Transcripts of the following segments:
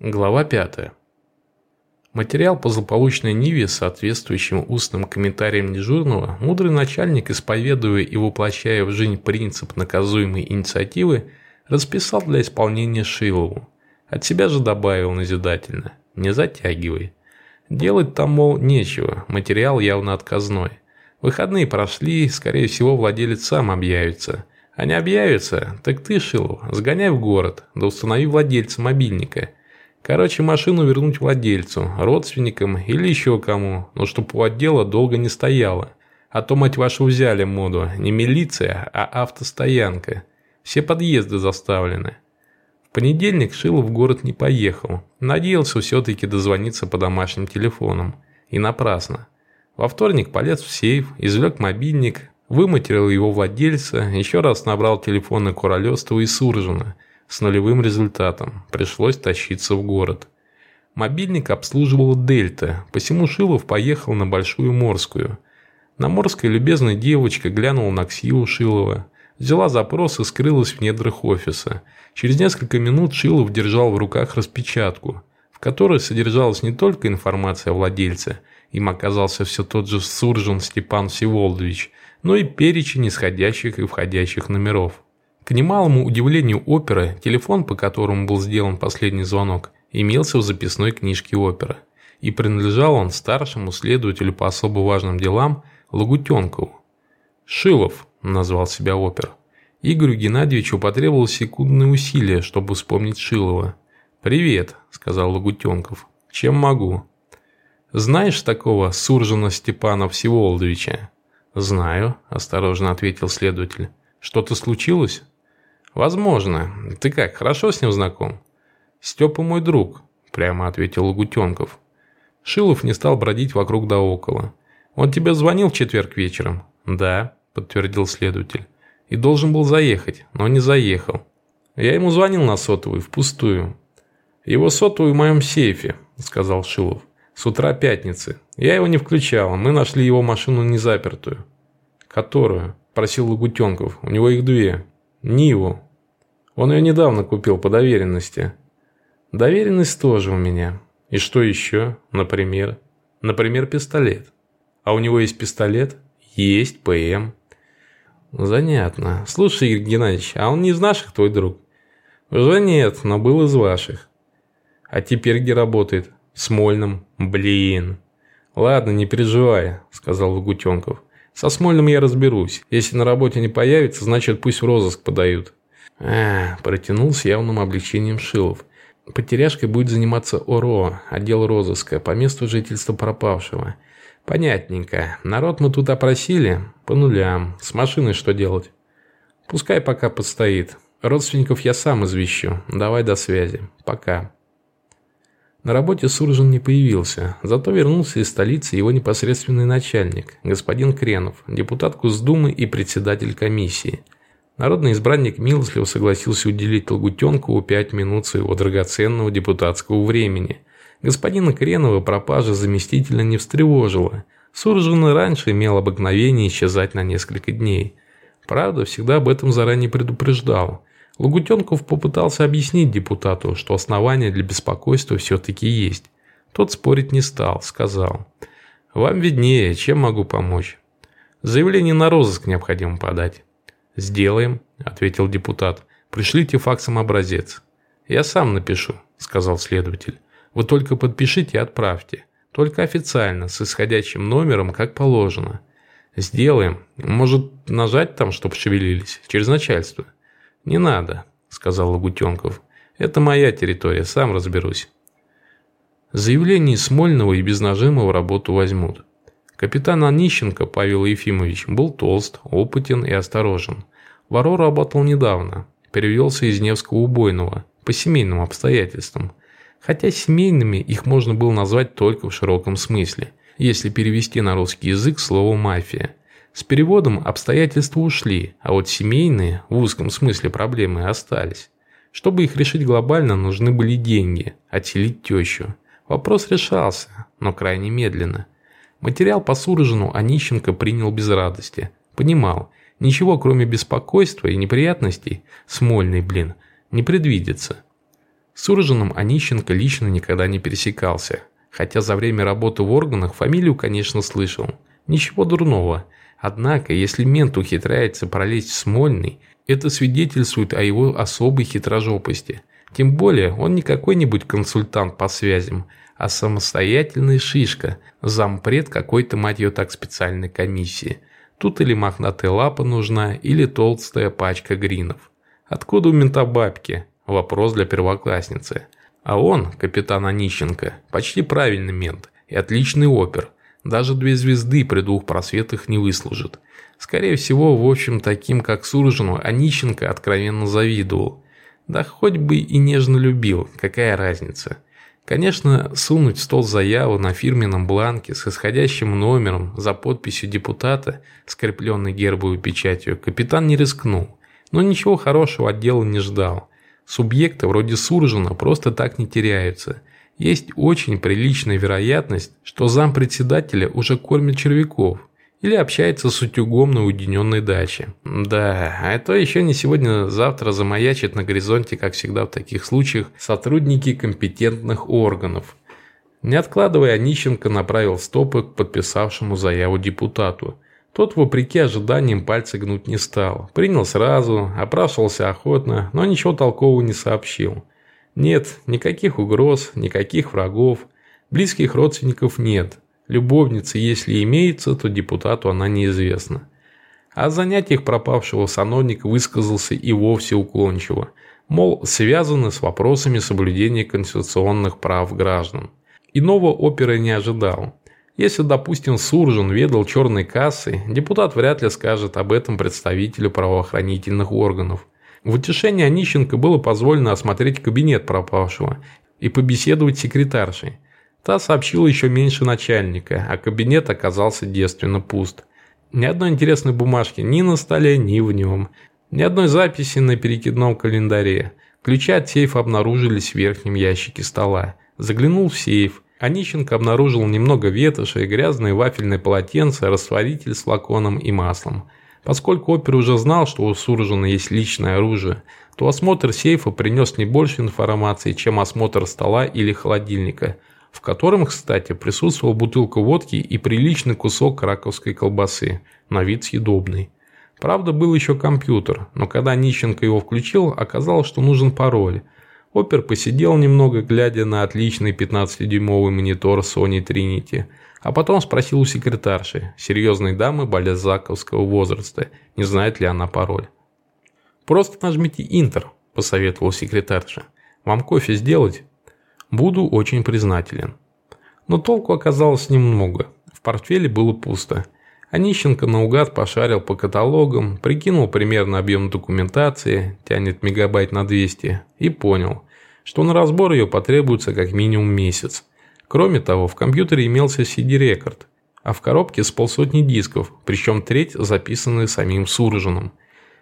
Глава 5. Материал по злополучной Ниве соответствующим устным комментарием дежурного мудрый начальник, исповедуя и воплощая в жизнь принцип наказуемой инициативы, расписал для исполнения Шилову. От себя же добавил назидательно «не затягивай». Делать там, мол, нечего, материал явно отказной. Выходные прошли, скорее всего, владелец сам объявится. А не объявится, так ты, Шилов, сгоняй в город, да установи владельца мобильника – Короче, машину вернуть владельцу, родственникам или еще кому, но чтоб у отдела долго не стояло. А то, мать вашу, взяли моду, не милиция, а автостоянка. Все подъезды заставлены. В понедельник Шилов в город не поехал. Надеялся все-таки дозвониться по домашним телефонам. И напрасно. Во вторник полез в сейф, извлек мобильник, выматерил его владельца, еще раз набрал телефоны Куролёстова и Суржина – с нулевым результатом. Пришлось тащиться в город. Мобильник обслуживала Дельта, посему Шилов поехал на Большую Морскую. На Морской любезная девочка глянула на Ксилу Шилова. Взяла запрос и скрылась в недрах офиса. Через несколько минут Шилов держал в руках распечатку, в которой содержалась не только информация о владельце, им оказался все тот же Суржин Степан Всеволодович, но и перечень исходящих и входящих номеров. К немалому удивлению оперы, телефон, по которому был сделан последний звонок, имелся в записной книжке оперы. И принадлежал он старшему следователю по особо важным делам Лагутенкову. «Шилов», – назвал себя опер. Игорю Геннадьевичу потребовалось секундные усилия, чтобы вспомнить Шилова. «Привет», – сказал Лагутенков. «Чем могу?» «Знаешь такого Суржина Степана Всеволодовича?» «Знаю», – осторожно ответил следователь. «Что-то случилось?» «Возможно. Ты как, хорошо с ним знаком?» «Степа мой друг», – прямо ответил Лагутенков. Шилов не стал бродить вокруг да около. «Он тебе звонил в четверг вечером?» «Да», – подтвердил следователь. «И должен был заехать, но не заехал. Я ему звонил на сотовый, впустую». «Его сотовый в моем сейфе», – сказал Шилов. «С утра пятницы. Я его не включал, мы нашли его машину незапертую». «Которую?» – просил Лагутенков. «У него их две». «Ниву», он ее недавно купил по доверенности. Доверенность тоже у меня. И что еще? Например? Например, пистолет. А у него есть пистолет? Есть, ПМ. Занятно. Слушай, Игорь Геннадьевич, а он не из наших твой друг? Уже нет, но был из ваших. А теперь где работает? В Смольном. Блин. Ладно, не переживай, сказал Лагутенков. Со Смольным я разберусь. Если на работе не появится, значит пусть в розыск подают. А, протянул с явным облегчением Шилов. Потеряшкой будет заниматься ОРО, отдел розыска, по месту жительства пропавшего. Понятненько. Народ мы тут опросили. По нулям. С машиной что делать? Пускай пока подстоит. Родственников я сам извещу. Давай до связи. Пока. На работе Суржин не появился, зато вернулся из столицы его непосредственный начальник, господин Кренов, депутат Госдумы и председатель комиссии – Народный избранник милостливо согласился уделить Лагутенкову пять минут своего драгоценного депутатского времени. Господина Кренова пропажа заместителя не встревожила. Суржин раньше имел обыкновение исчезать на несколько дней. Правда, всегда об этом заранее предупреждал. Лагутенков попытался объяснить депутату, что основания для беспокойства все-таки есть. Тот спорить не стал, сказал. «Вам виднее, чем могу помочь. Заявление на розыск необходимо подать». «Сделаем», – ответил депутат. «Пришлите факсом образец». «Я сам напишу», – сказал следователь. «Вы только подпишите и отправьте. Только официально, с исходящим номером, как положено». «Сделаем. Может, нажать там, чтоб шевелились? Через начальство?» «Не надо», – сказал Лагутенков. «Это моя территория, сам разберусь». Заявление Смольного и без нажима в работу возьмут. Капитан Онищенко Павел Ефимович был толст, опытен и осторожен. Варо работал недавно, перевелся из Невского убойного, по семейным обстоятельствам. Хотя семейными их можно было назвать только в широком смысле, если перевести на русский язык слово «мафия». С переводом обстоятельства ушли, а вот семейные, в узком смысле проблемы, остались. Чтобы их решить глобально, нужны были деньги, отселить тещу. Вопрос решался, но крайне медленно – Материал по Суржину Онищенко принял без радости. Понимал, ничего кроме беспокойства и неприятностей, смольный, блин, не предвидится. С Уржином Онищенко лично никогда не пересекался, хотя за время работы в органах фамилию, конечно, слышал. Ничего дурного. Однако, если мент ухитряется пролезть в Смольный, это свидетельствует о его особой хитрожопости. Тем более, он не какой-нибудь консультант по связям, а самостоятельная шишка, зампред какой-то, мать ее так, специальной комиссии. Тут или мохнатая лапа нужна, или толстая пачка гринов. Откуда у мента бабки? Вопрос для первоклассницы. А он, капитан Онищенко, почти правильный мент и отличный опер. Даже две звезды при двух просветах не выслужит. Скорее всего, в общем, таким как Суржину, Онищенко откровенно завидовал. Да хоть бы и нежно любил, какая разница. Конечно, сунуть стол заяву на фирменном бланке с исходящим номером за подписью депутата, скрепленной гербовой печатью, капитан не рискнул. Но ничего хорошего от дела не ждал. Субъекты вроде Суржина просто так не теряются. Есть очень приличная вероятность, что зампредседателя уже кормит червяков или общается с утюгом на уединенной даче. Да, а то еще не сегодня-завтра замаячит на горизонте, как всегда в таких случаях, сотрудники компетентных органов. Не откладывая, Онищенко направил стопы к подписавшему заяву депутату. Тот, вопреки ожиданиям, пальцы гнуть не стал. Принял сразу, опрашивался охотно, но ничего толкового не сообщил. Нет, никаких угроз, никаких врагов. Близких родственников нет. Любовница, если имеется, то депутату она неизвестна. О занятиях пропавшего сановника высказался и вовсе уклончиво, мол, связаны с вопросами соблюдения конституционных прав граждан. Иного оперы не ожидал. Если, допустим, Суржин ведал черной кассой, депутат вряд ли скажет об этом представителю правоохранительных органов. В утешение Онищенко было позволено осмотреть кабинет пропавшего и побеседовать с секретаршей. Та сообщила еще меньше начальника, а кабинет оказался девственно пуст. Ни одной интересной бумажки ни на столе, ни в нем. Ни одной записи на перекидном календаре. Ключи от сейфа обнаружились в верхнем ящике стола. Заглянул в сейф. Онищенко обнаружил немного ветоши, грязные вафельные полотенца, растворитель с флаконом и маслом. Поскольку опер уже знал, что у Суржина есть личное оружие, то осмотр сейфа принес не больше информации, чем осмотр стола или холодильника – в котором, кстати, присутствовала бутылка водки и приличный кусок краковской колбасы, на вид съедобный. Правда, был еще компьютер, но когда Нищенко его включил, оказалось, что нужен пароль. Опер посидел немного, глядя на отличный 15-дюймовый монитор Sony Trinity, а потом спросил у секретарши, серьезной дамы балязаковского возраста, не знает ли она пароль. «Просто нажмите Интер», – посоветовал секретарша. «Вам кофе сделать?» Буду очень признателен. Но толку оказалось немного. В портфеле было пусто. Онищенко наугад пошарил по каталогам, прикинул примерно объем документации, тянет мегабайт на 200, и понял, что на разбор ее потребуется как минимум месяц. Кроме того, в компьютере имелся CD-рекорд, а в коробке с полсотни дисков, причем треть записанные самим Суржином.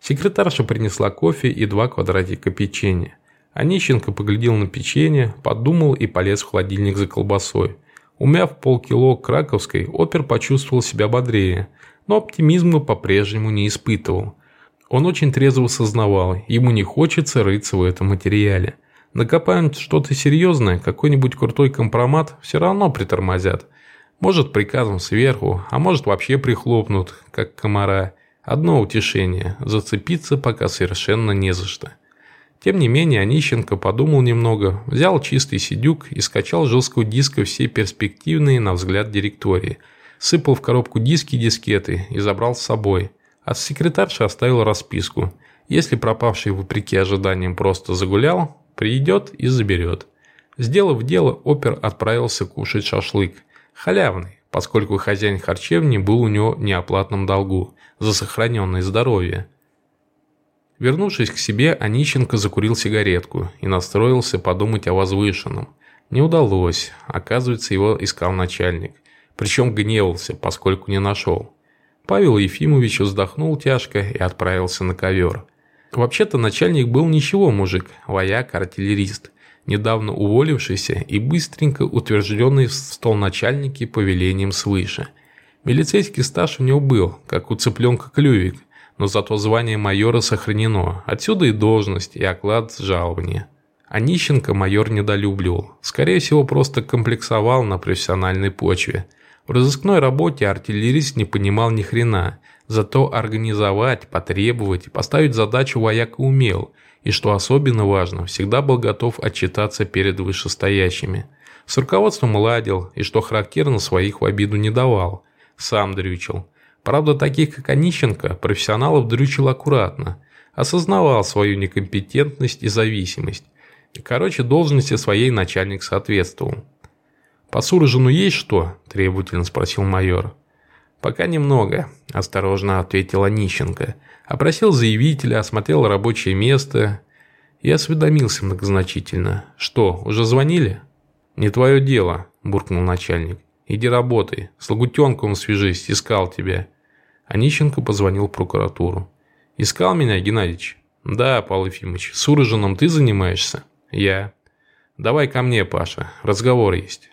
Секретарша принесла кофе и два квадратика печенья. Онищенко поглядел на печенье, подумал и полез в холодильник за колбасой. Умяв полкило краковской, опер почувствовал себя бодрее, но оптимизма по-прежнему не испытывал. Он очень трезво сознавал, ему не хочется рыться в этом материале. Накопаем что-то серьезное, какой-нибудь крутой компромат, все равно притормозят. Может приказом сверху, а может вообще прихлопнут, как комара. Одно утешение – зацепиться пока совершенно не за что. Тем не менее, Онищенко подумал немного, взял чистый сидюк и скачал жесткого диска все перспективные, на взгляд, директории. Сыпал в коробку диски и дискеты и забрал с собой. А с секретарши оставил расписку. Если пропавший, вопреки ожиданиям, просто загулял, придет и заберет. Сделав дело, опер отправился кушать шашлык. Халявный, поскольку хозяин харчевни был у него неоплатном долгу за сохраненное здоровье. Вернувшись к себе, Онищенко закурил сигаретку и настроился подумать о возвышенном. Не удалось, оказывается, его искал начальник. Причем гневался, поскольку не нашел. Павел Ефимович вздохнул тяжко и отправился на ковер. Вообще-то начальник был ничего мужик, вояк-артиллерист, недавно уволившийся и быстренько утвержденный в стол начальники повелением свыше. Милицейский стаж у него был, как у цыпленка клювик, но зато звание майора сохранено, отсюда и должность, и оклад с жалования. Онищенко майор недолюбливал. Скорее всего, просто комплексовал на профессиональной почве. В разыскной работе артиллерист не понимал ни хрена, зато организовать, потребовать поставить задачу вояка умел, и, что особенно важно, всегда был готов отчитаться перед вышестоящими. С руководством ладил, и, что характерно, своих в обиду не давал. Сам дрючил. Правда, таких как Онищенко, профессионалов дрючил аккуратно. Осознавал свою некомпетентность и зависимость. Короче, должности своей начальник соответствовал. «По Сурожину есть что?» – требовательно спросил майор. «Пока немного», – осторожно ответил Онищенко. Опросил заявителя, осмотрел рабочее место и осведомился многозначительно. «Что, уже звонили?» «Не твое дело», – буркнул начальник. «Иди работай. С Лагутенковым свяжись, искал тебя». Онищенко позвонил в прокуратуру. «Искал меня, Геннадьевич?» «Да, Павел Ефимович. С Урожином ты занимаешься?» «Я». «Давай ко мне, Паша. Разговор есть».